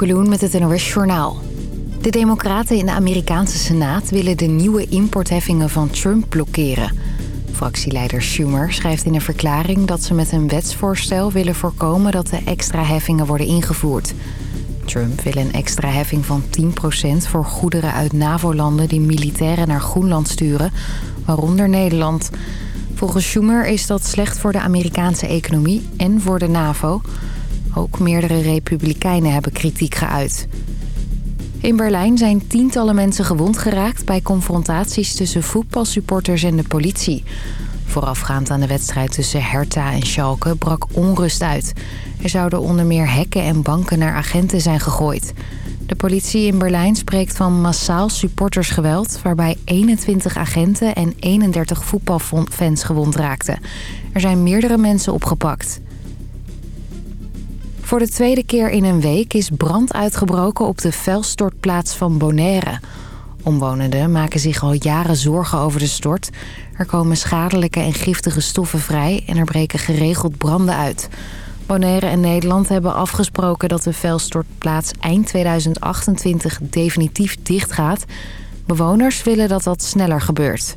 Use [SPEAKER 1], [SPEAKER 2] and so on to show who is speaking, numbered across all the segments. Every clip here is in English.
[SPEAKER 1] Met het NOS Journaal. De democraten in de Amerikaanse Senaat willen de nieuwe importheffingen van Trump blokkeren. Fractieleider Schumer schrijft in een verklaring dat ze met een wetsvoorstel willen voorkomen dat de extra heffingen worden ingevoerd. Trump wil een extra heffing van 10% voor goederen uit NAVO-landen die militairen naar Groenland sturen, waaronder Nederland. Volgens Schumer is dat slecht voor de Amerikaanse economie en voor de NAVO. Ook meerdere republikeinen hebben kritiek geuit. In Berlijn zijn tientallen mensen gewond geraakt... bij confrontaties tussen voetbalsupporters en de politie. Voorafgaand aan de wedstrijd tussen Hertha en Schalke brak onrust uit. Er zouden onder meer hekken en banken naar agenten zijn gegooid. De politie in Berlijn spreekt van massaal supportersgeweld... waarbij 21 agenten en 31 voetbalfans gewond raakten. Er zijn meerdere mensen opgepakt. Voor de tweede keer in een week is brand uitgebroken op de vuilstortplaats van Bonaire. Omwonenden maken zich al jaren zorgen over de stort. Er komen schadelijke en giftige stoffen vrij en er breken geregeld branden uit. Bonaire en Nederland hebben afgesproken dat de vuilstortplaats eind 2028 definitief dichtgaat. Bewoners willen dat dat sneller gebeurt.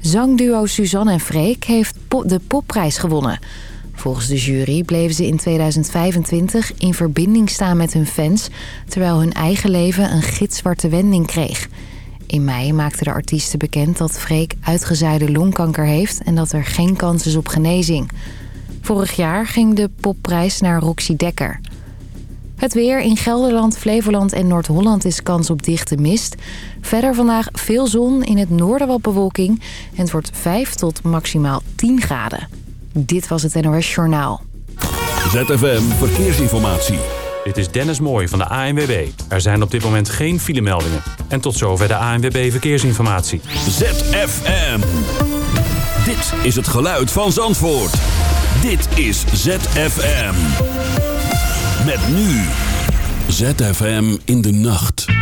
[SPEAKER 1] Zangduo Suzanne en Freek heeft de popprijs gewonnen... Volgens de jury bleven ze in 2025 in verbinding staan met hun fans... terwijl hun eigen leven een gitzwarte wending kreeg. In mei maakten de artiesten bekend dat Freek uitgezaaide longkanker heeft... en dat er geen kans is op genezing. Vorig jaar ging de popprijs naar Roxy Dekker. Het weer in Gelderland, Flevoland en Noord-Holland is kans op dichte mist. Verder vandaag veel zon, in het noorden wat bewolking... en het wordt 5 tot maximaal 10 graden. Dit was het NOS Journaal.
[SPEAKER 2] ZFM Verkeersinformatie.
[SPEAKER 3] Dit is Dennis Mooij van de ANWB. Er zijn op dit moment geen filemeldingen. En tot zover de ANWB Verkeersinformatie.
[SPEAKER 2] ZFM. Dit is het geluid van Zandvoort. Dit is ZFM. Met nu. ZFM in de nacht.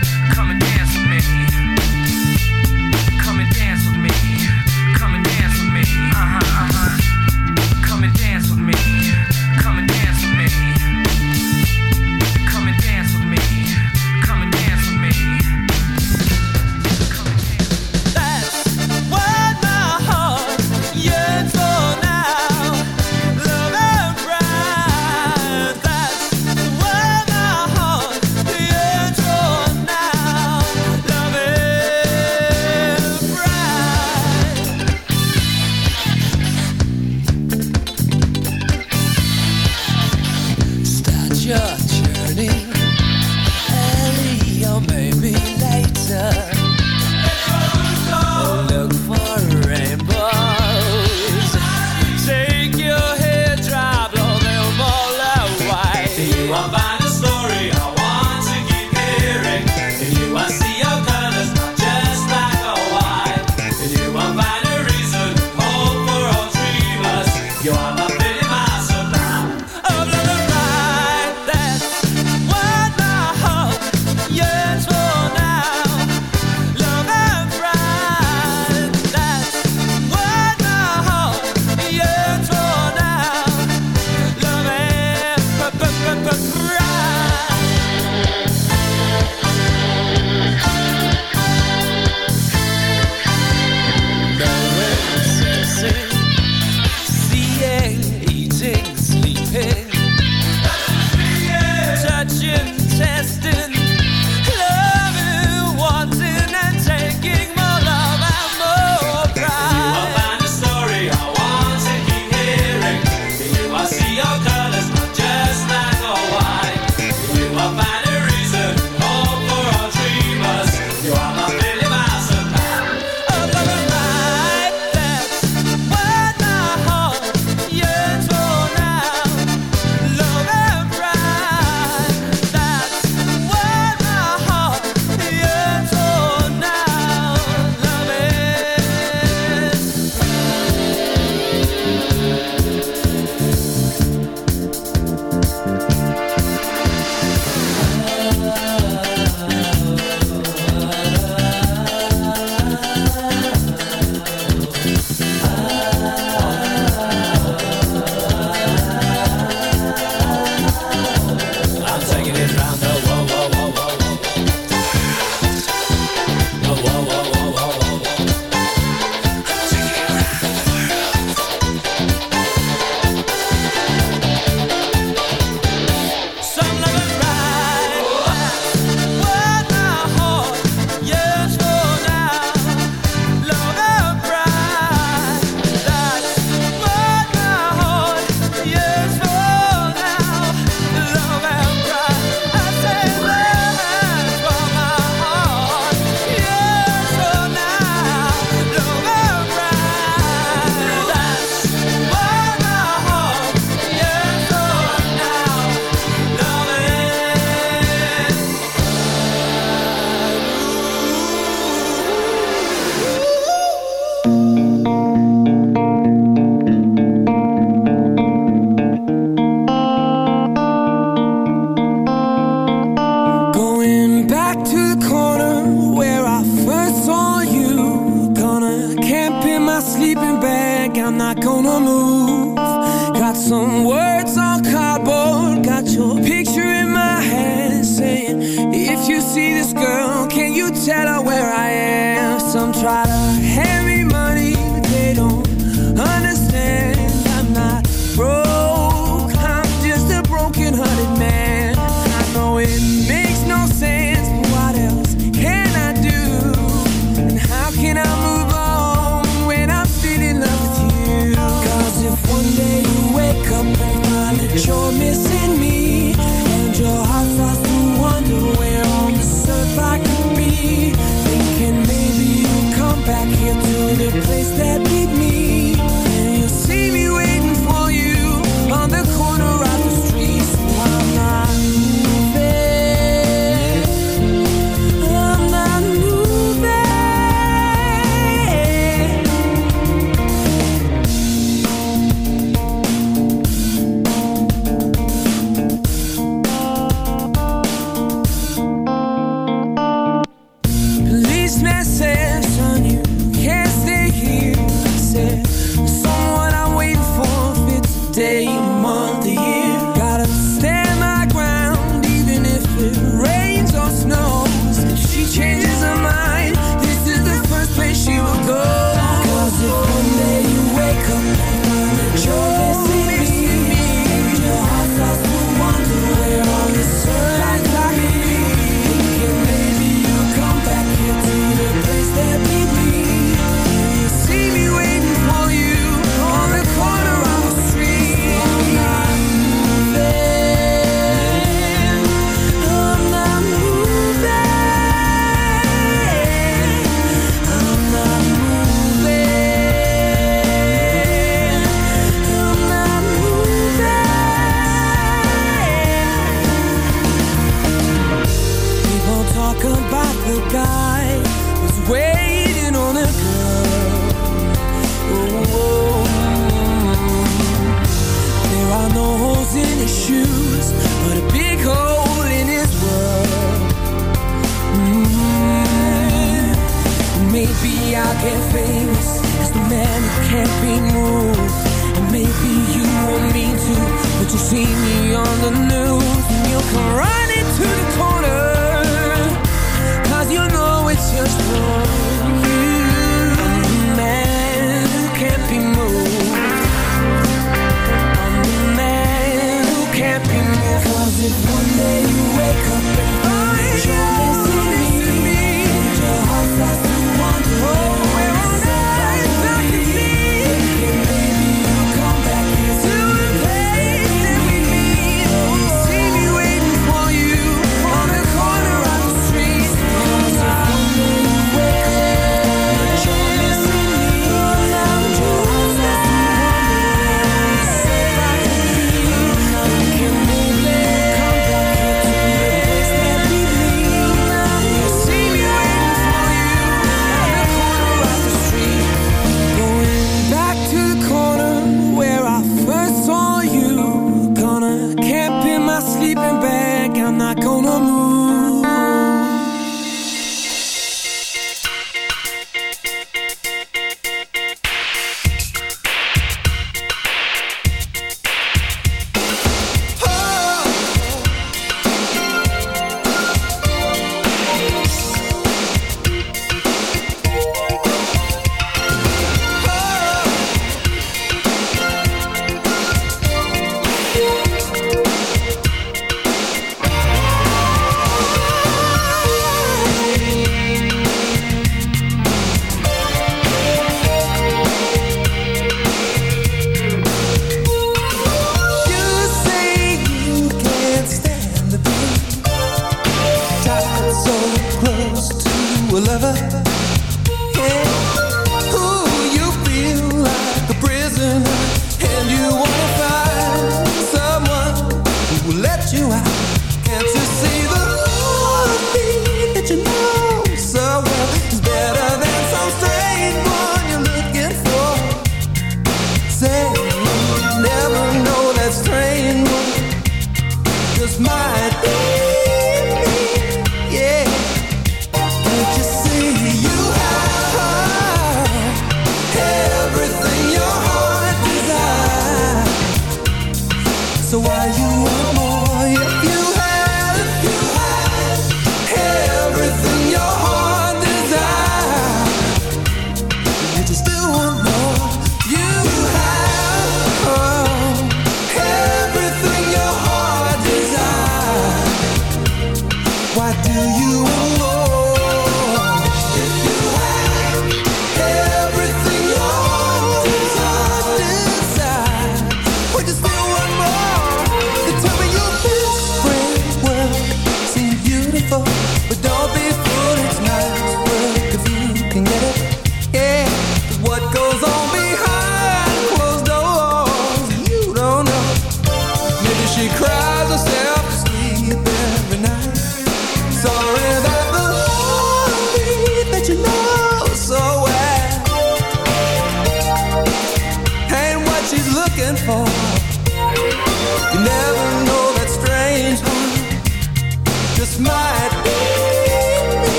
[SPEAKER 4] tell
[SPEAKER 5] her where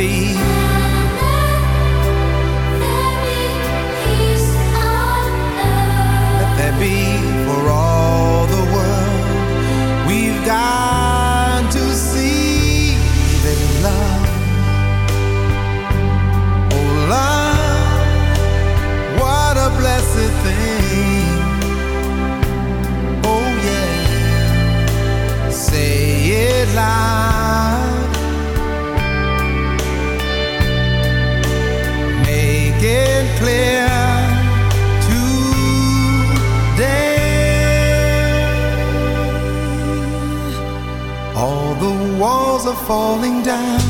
[SPEAKER 5] be.
[SPEAKER 6] falling down.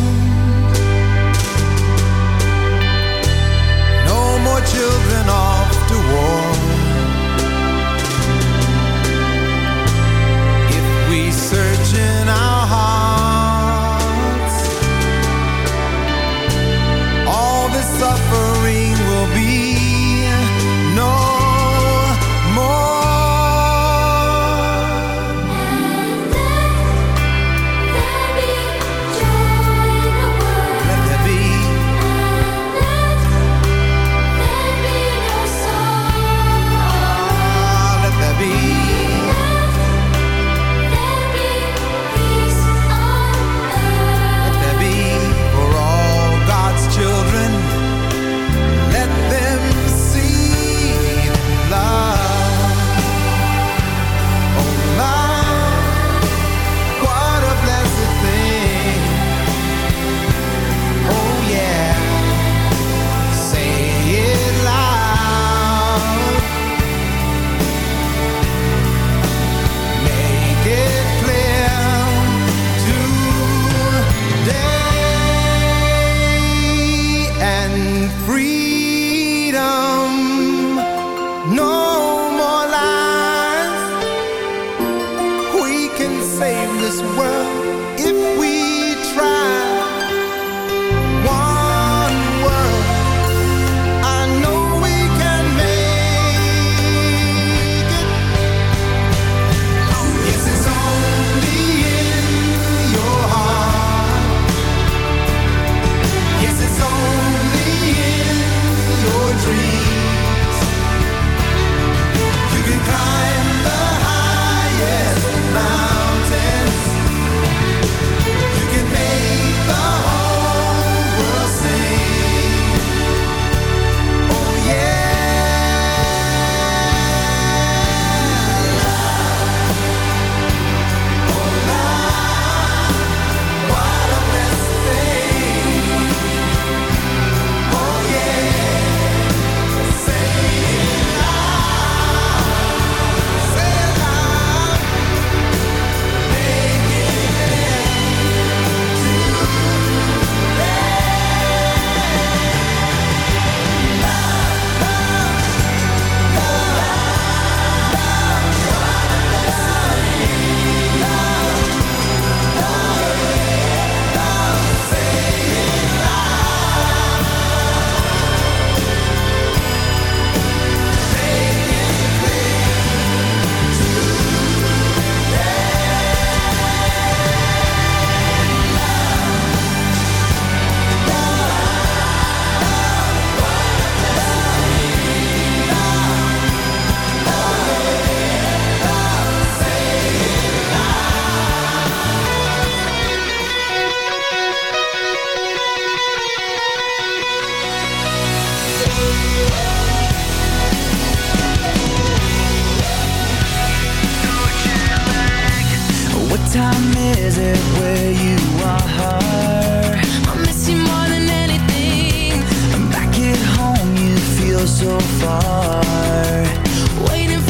[SPEAKER 7] are waiting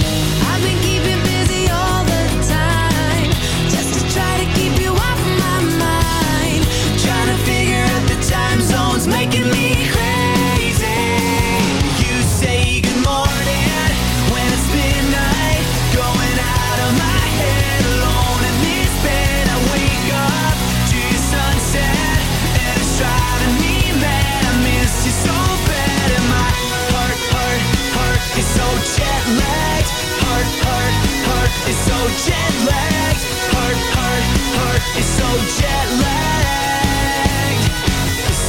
[SPEAKER 7] jet lagged. Heart, heart, heart is so jet lagged.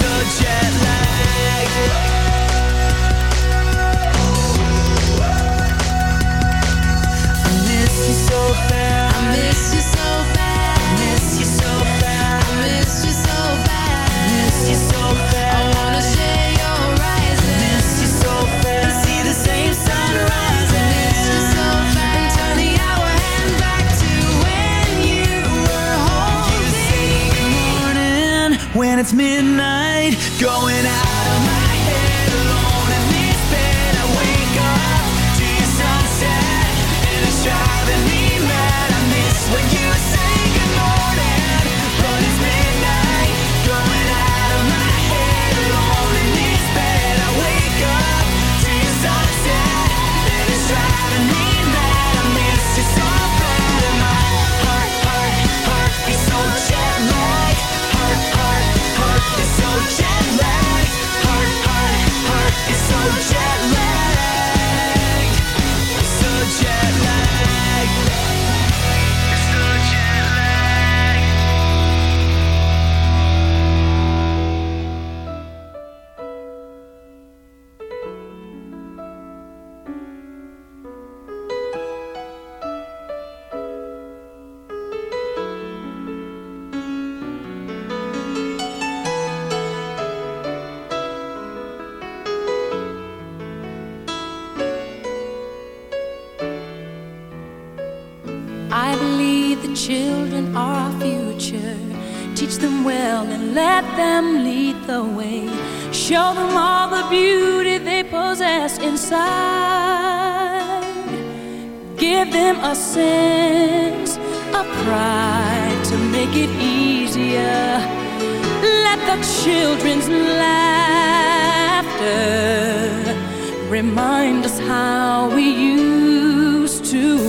[SPEAKER 7] So jet lagged.
[SPEAKER 8] it's me.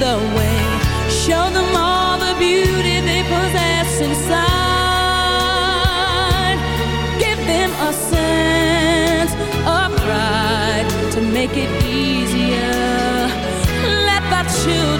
[SPEAKER 8] the way. Show them all the beauty they possess inside. Give them a sense of pride to make it easier. Let the
[SPEAKER 2] children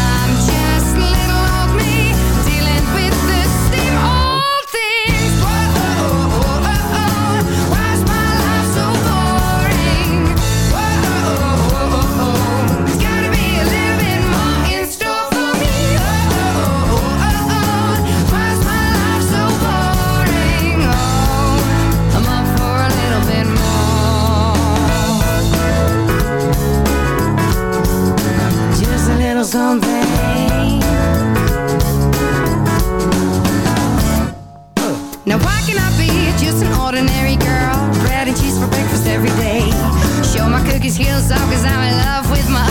[SPEAKER 9] Now why can I be just an ordinary girl? Bread and cheese for breakfast every day. Show my cookie skills up cause I'm in love with my